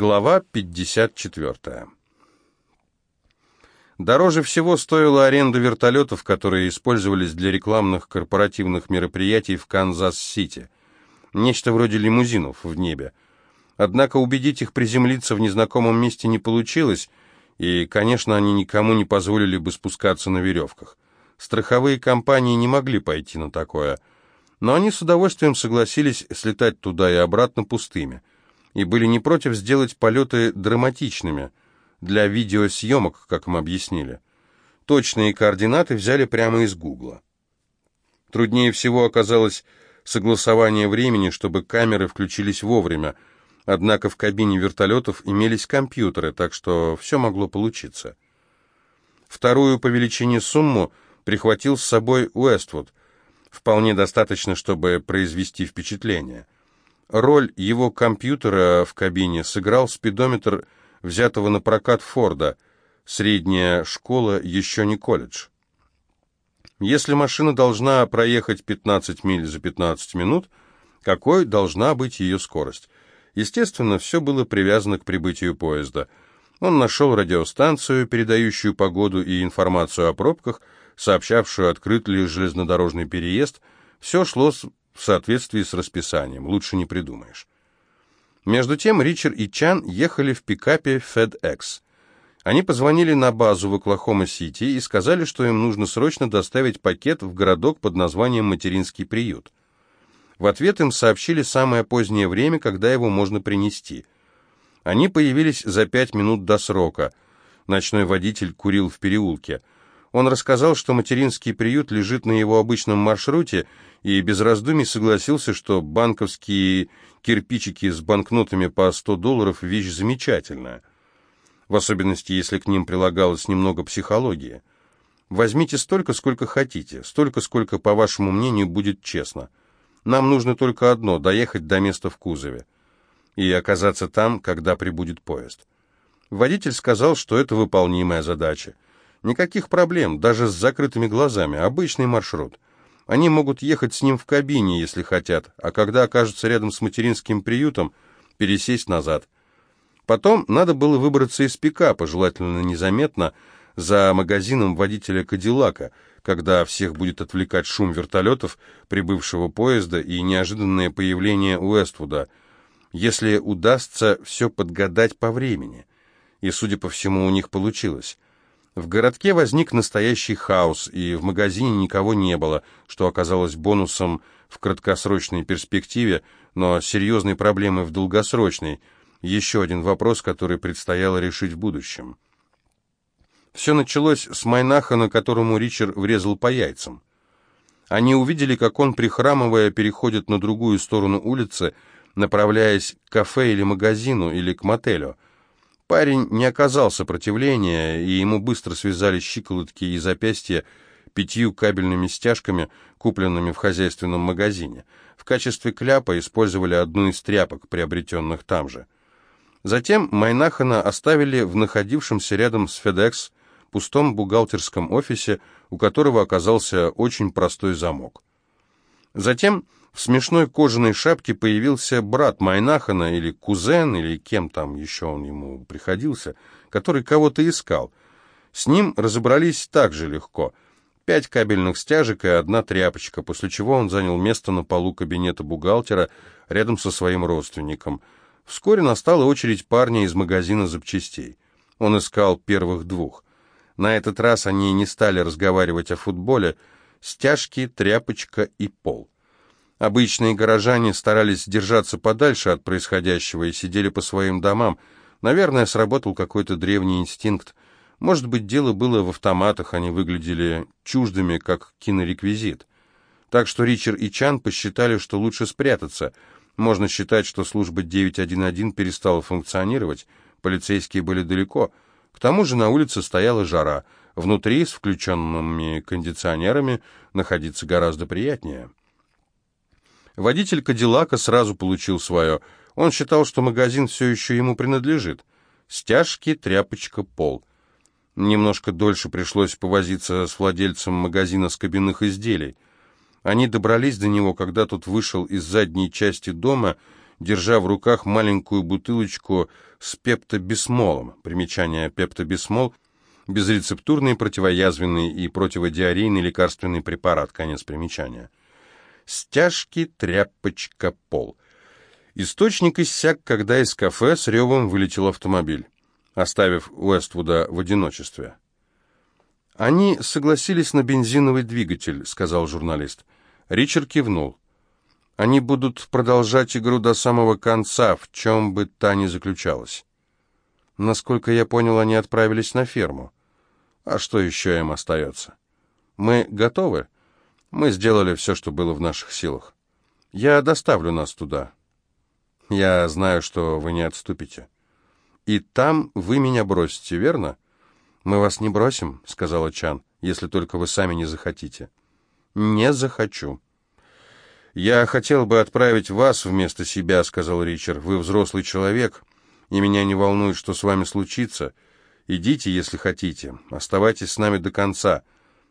Глава 54. Дороже всего стоила аренда вертолетов, которые использовались для рекламных корпоративных мероприятий в Канзас-Сити. Нечто вроде лимузинов в небе. Однако убедить их приземлиться в незнакомом месте не получилось, и, конечно, они никому не позволили бы спускаться на веревках. Страховые компании не могли пойти на такое, но они с удовольствием согласились слетать туда и обратно пустыми – и были не против сделать полеты драматичными, для видеосъемок, как им объяснили. Точные координаты взяли прямо из Гугла. Труднее всего оказалось согласование времени, чтобы камеры включились вовремя, однако в кабине вертолетов имелись компьютеры, так что все могло получиться. Вторую по величине сумму прихватил с собой Уэствуд, вполне достаточно, чтобы произвести впечатление – Роль его компьютера в кабине сыграл спидометр взятого на прокат Форда. Средняя школа еще не колледж. Если машина должна проехать 15 миль за 15 минут, какой должна быть ее скорость? Естественно, все было привязано к прибытию поезда. Он нашел радиостанцию, передающую погоду и информацию о пробках, сообщавшую, открыт ли железнодорожный переезд. Все шло в соответствии с расписанием, лучше не придумаешь. Между тем Ричард и Чан ехали в пикапе FedEx. Они позвонили на базу в Оклахома-Сити и сказали, что им нужно срочно доставить пакет в городок под названием «Материнский приют». В ответ им сообщили самое позднее время, когда его можно принести. Они появились за пять минут до срока. Ночной водитель курил в переулке – он рассказал, что материнский приют лежит на его обычном маршруте, и без раздумий согласился, что банковские кирпичики с банкнотами по 100 долларов – вещь замечательная. В особенности, если к ним прилагалось немного психологии. Возьмите столько, сколько хотите, столько, сколько, по вашему мнению, будет честно. Нам нужно только одно – доехать до места в кузове и оказаться там, когда прибудет поезд. Водитель сказал, что это выполнимая задача – Никаких проблем, даже с закрытыми глазами. Обычный маршрут. Они могут ехать с ним в кабине, если хотят, а когда окажутся рядом с материнским приютом, пересесть назад. Потом надо было выбраться из пикапа, желательно незаметно, за магазином водителя Кадиллака, когда всех будет отвлекать шум вертолетов, прибывшего поезда и неожиданное появление Уэствуда, если удастся все подгадать по времени. И, судя по всему, у них получилось. В городке возник настоящий хаос, и в магазине никого не было, что оказалось бонусом в краткосрочной перспективе, но серьезной проблемой в долгосрочной. Еще один вопрос, который предстояло решить в будущем. Все началось с Майнахана, которому Ричард врезал по яйцам. Они увидели, как он, прихрамывая, переходит на другую сторону улицы, направляясь к кафе или магазину, или к мотелю – Парень не оказал сопротивления, и ему быстро связали щиколотки и запястья пятью кабельными стяжками, купленными в хозяйственном магазине. В качестве кляпа использовали одну из тряпок, приобретенных там же. Затем Майнахана оставили в находившемся рядом с FedEx пустом бухгалтерском офисе, у которого оказался очень простой замок. Затем в смешной кожаной шапке появился брат Майнахана, или кузен, или кем там еще он ему приходился, который кого-то искал. С ним разобрались так же легко. Пять кабельных стяжек и одна тряпочка, после чего он занял место на полу кабинета бухгалтера рядом со своим родственником. Вскоре настала очередь парня из магазина запчастей. Он искал первых двух. На этот раз они не стали разговаривать о футболе. Стяжки, тряпочка и пол. Обычные горожане старались держаться подальше от происходящего и сидели по своим домам. Наверное, сработал какой-то древний инстинкт. Может быть, дело было в автоматах, они выглядели чуждыми, как кинореквизит. Так что Ричард и Чан посчитали, что лучше спрятаться. Можно считать, что служба 911 перестала функционировать, полицейские были далеко. К тому же на улице стояла жара. Внутри, с включенными кондиционерами, находиться гораздо приятнее. Водитель Кадиллака сразу получил свое. Он считал, что магазин все еще ему принадлежит. Стяжки, тряпочка, пол. Немножко дольше пришлось повозиться с владельцем магазина скобяных изделий. Они добрались до него, когда тот вышел из задней части дома держа в руках маленькую бутылочку с пептобисмолом. Примечание пептобисмол – безрецептурный, противоязвенный и противодиарейный лекарственный препарат. Конец примечания. Стяжки, тряпочка, пол. Источник иссяк, когда из кафе с ревом вылетел автомобиль, оставив Уэствуда в одиночестве. «Они согласились на бензиновый двигатель», — сказал журналист. Ричард кивнул. «Они будут продолжать игру до самого конца, в чем бы та ни заключалась». Насколько я понял, они отправились на ферму. А что еще им остается? Мы готовы? Мы сделали все, что было в наших силах. Я доставлю нас туда. Я знаю, что вы не отступите. И там вы меня бросите, верно? Мы вас не бросим, сказала Чан, если только вы сами не захотите. Не захочу. Я хотел бы отправить вас вместо себя, сказал Ричард. Вы взрослый человек, и меня не волнует, что с вами случится. Идите, если хотите. Оставайтесь с нами до конца.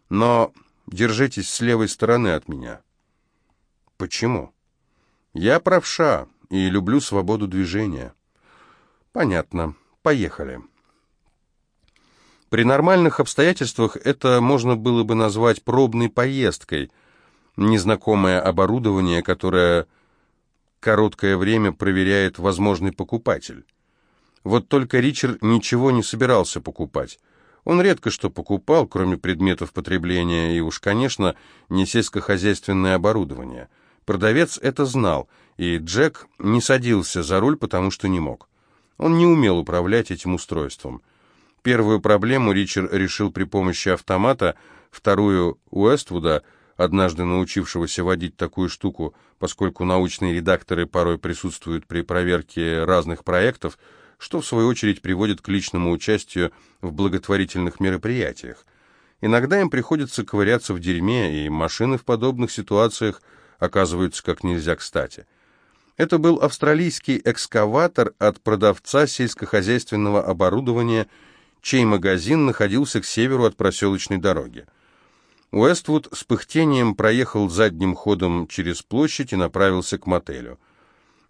Но держитесь с левой стороны от меня. Почему? Я правша и люблю свободу движения. Понятно. Поехали. При нормальных обстоятельствах это можно было бы назвать пробной поездкой. Незнакомое оборудование, которое короткое время проверяет возможный покупатель. Вот только Ричард ничего не собирался покупать. Он редко что покупал, кроме предметов потребления, и уж, конечно, не сельскохозяйственное оборудование. Продавец это знал, и Джек не садился за руль, потому что не мог. Он не умел управлять этим устройством. Первую проблему Ричард решил при помощи автомата, вторую — Уэствуда, однажды научившегося водить такую штуку, поскольку научные редакторы порой присутствуют при проверке разных проектов, что в свою очередь приводит к личному участию в благотворительных мероприятиях. Иногда им приходится ковыряться в дерьме, и машины в подобных ситуациях оказываются как нельзя кстати. Это был австралийский экскаватор от продавца сельскохозяйственного оборудования, чей магазин находился к северу от проселочной дороги. Уэствуд с пыхтением проехал задним ходом через площадь и направился к мотелю.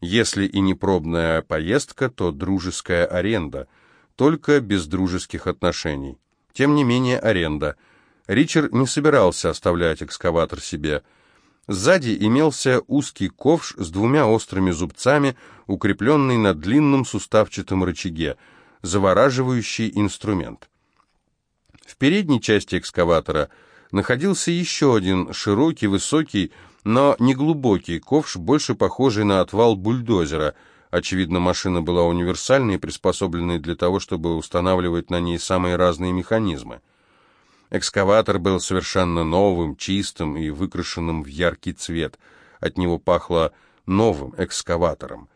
Если и не пробная поездка, то дружеская аренда, только без дружеских отношений. Тем не менее, аренда. Ричард не собирался оставлять экскаватор себе. Сзади имелся узкий ковш с двумя острыми зубцами, укрепленный на длинном суставчатом рычаге, завораживающий инструмент. В передней части экскаватора находился еще один широкий, высокий, но неглубокий ковш, больше похожий на отвал бульдозера. Очевидно, машина была универсальной и приспособленной для того, чтобы устанавливать на ней самые разные механизмы. Экскаватор был совершенно новым, чистым и выкрашенным в яркий цвет. От него пахло новым экскаватором.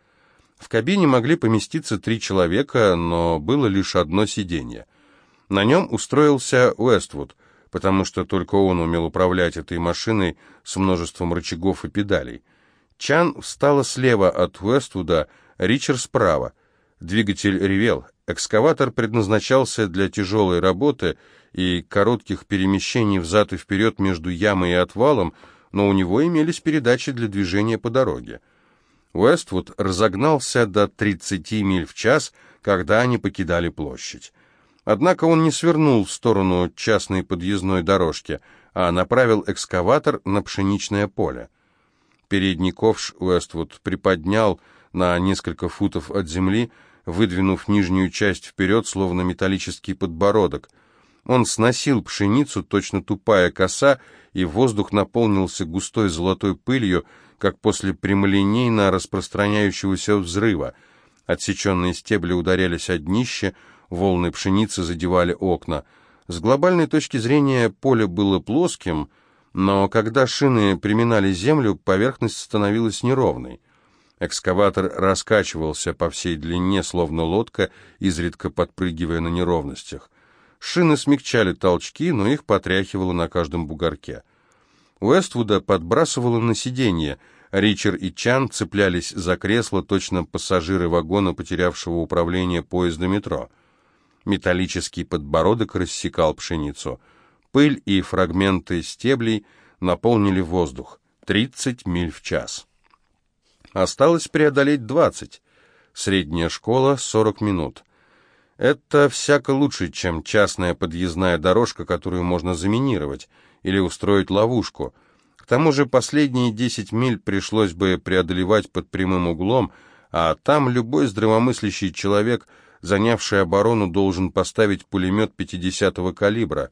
В кабине могли поместиться три человека, но было лишь одно сиденье. На нем устроился Уэствуд — потому что только он умел управлять этой машиной с множеством рычагов и педалей. Чан встала слева от Уэствуда, Ричард справа. Двигатель ревел. Экскаватор предназначался для тяжелой работы и коротких перемещений взад и вперед между ямой и отвалом, но у него имелись передачи для движения по дороге. Уэствуд разогнался до 30 миль в час, когда они покидали площадь. Однако он не свернул в сторону частной подъездной дорожки, а направил экскаватор на пшеничное поле. Передний ковш Уэствуд приподнял на несколько футов от земли, выдвинув нижнюю часть вперед, словно металлический подбородок. Он сносил пшеницу, точно тупая коса, и воздух наполнился густой золотой пылью, как после прямолинейно распространяющегося взрыва. Отсеченные стебли ударялись о днище, волны пшеницы задевали окна. С глобальной точки зрения поле было плоским, но когда шины приминали землю, поверхность становилась неровной. Экскаватор раскачивался по всей длине, словно лодка, изредка подпрыгивая на неровностях. Шины смягчали толчки, но их потряхивало на каждом бугорке. Уэствуда подбрасывало на сиденье. Ричард и Чан цеплялись за кресло, точно пассажиры вагона, потерявшего управление поезда метро. Металлический подбородок рассекал пшеницу. Пыль и фрагменты стеблей наполнили воздух. 30 миль в час. Осталось преодолеть 20. Средняя школа — 40 минут. Это всяко лучше, чем частная подъездная дорожка, которую можно заминировать, или устроить ловушку. К тому же последние 10 миль пришлось бы преодолевать под прямым углом, а там любой здравомыслящий человек, занявший оборону, должен поставить пулемет 50-го калибра.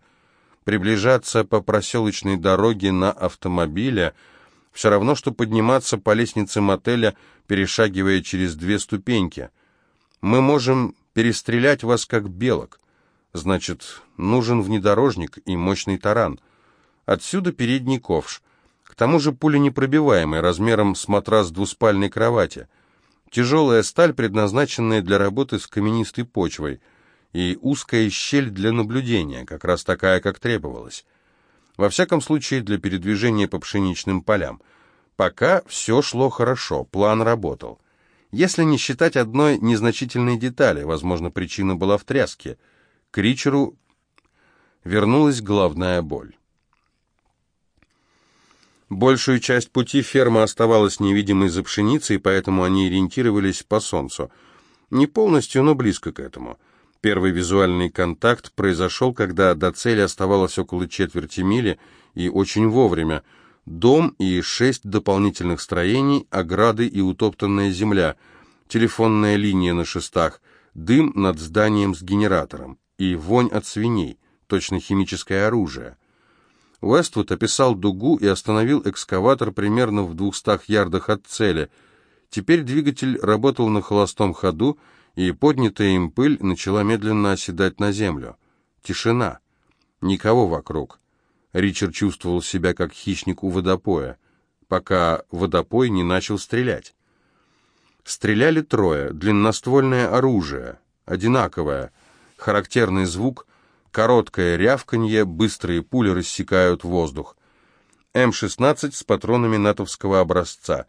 Приближаться по проселочной дороге на автомобиле — все равно, что подниматься по лестнице мотеля, перешагивая через две ступеньки. Мы можем перестрелять вас, как белок. Значит, нужен внедорожник и мощный таран. Отсюда передний ковш. К тому же пуля непробиваемая, размером с матрас двуспальной кровати. Тяжелая сталь, предназначенная для работы с каменистой почвой, и узкая щель для наблюдения, как раз такая, как требовалось. Во всяком случае, для передвижения по пшеничным полям. Пока все шло хорошо, план работал. Если не считать одной незначительной детали, возможно, причина была в тряске. К Ричеру вернулась головная боль. Большую часть пути ферма оставалась невидимой за пшеницей, поэтому они ориентировались по солнцу. Не полностью, но близко к этому. Первый визуальный контакт произошел, когда до цели оставалось около четверти мили, и очень вовремя. Дом и шесть дополнительных строений, ограды и утоптанная земля, телефонная линия на шестах, дым над зданием с генератором и вонь от свиней, точно химическое оружие. Уэствуд описал дугу и остановил экскаватор примерно в двухстах ярдах от цели. Теперь двигатель работал на холостом ходу, и поднятая им пыль начала медленно оседать на землю. Тишина. Никого вокруг. Ричард чувствовал себя как хищник у водопоя, пока водопой не начал стрелять. Стреляли трое, длинноствольное оружие, одинаковое, характерный звук, короткое рявканье, быстрые пули рассекают воздух. М-16 с патронами натовского образца.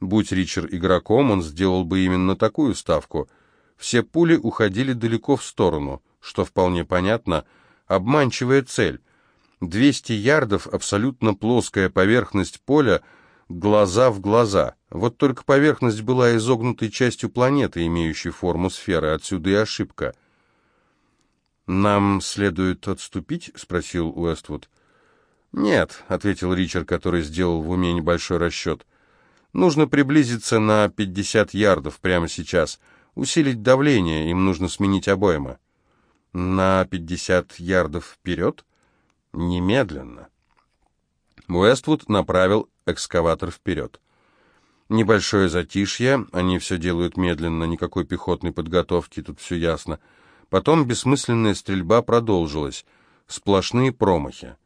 Будь Ричард игроком, он сделал бы именно такую ставку — все пули уходили далеко в сторону, что вполне понятно, обманчивая цель. 200 ярдов, абсолютно плоская поверхность поля, глаза в глаза. Вот только поверхность была изогнутой частью планеты, имеющей форму сферы, отсюда и ошибка. «Нам следует отступить?» — спросил Уэствуд. «Нет», — ответил Ричард, который сделал в уме небольшой расчет. «Нужно приблизиться на 50 ярдов прямо сейчас» усилить давление, им нужно сменить обоймы. На 50 ярдов вперед? Немедленно. Уэствуд направил экскаватор вперед. Небольшое затишье, они все делают медленно, никакой пехотной подготовки, тут все ясно. Потом бессмысленная стрельба продолжилась, сплошные промахи.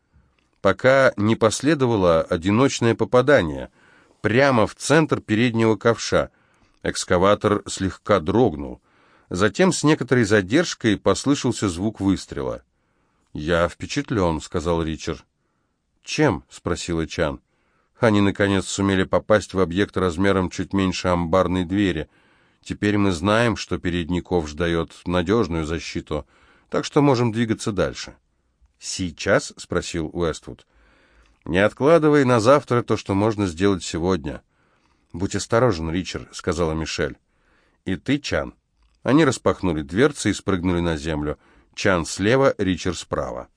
Пока не последовало одиночное попадание, прямо в центр переднего ковша — Экскаватор слегка дрогнул. Затем с некоторой задержкой послышался звук выстрела. «Я впечатлен», — сказал Ричард. «Чем?» — спросила Чан. «Они, наконец, сумели попасть в объект размером чуть меньше амбарной двери. Теперь мы знаем, что передников ждает надежную защиту, так что можем двигаться дальше». «Сейчас?» — спросил Уэствуд. «Не откладывай на завтра то, что можно сделать сегодня». «Будь осторожен, Ричард», — сказала Мишель. «И ты, Чан». Они распахнули дверцы и спрыгнули на землю. Чан слева, Ричард справа.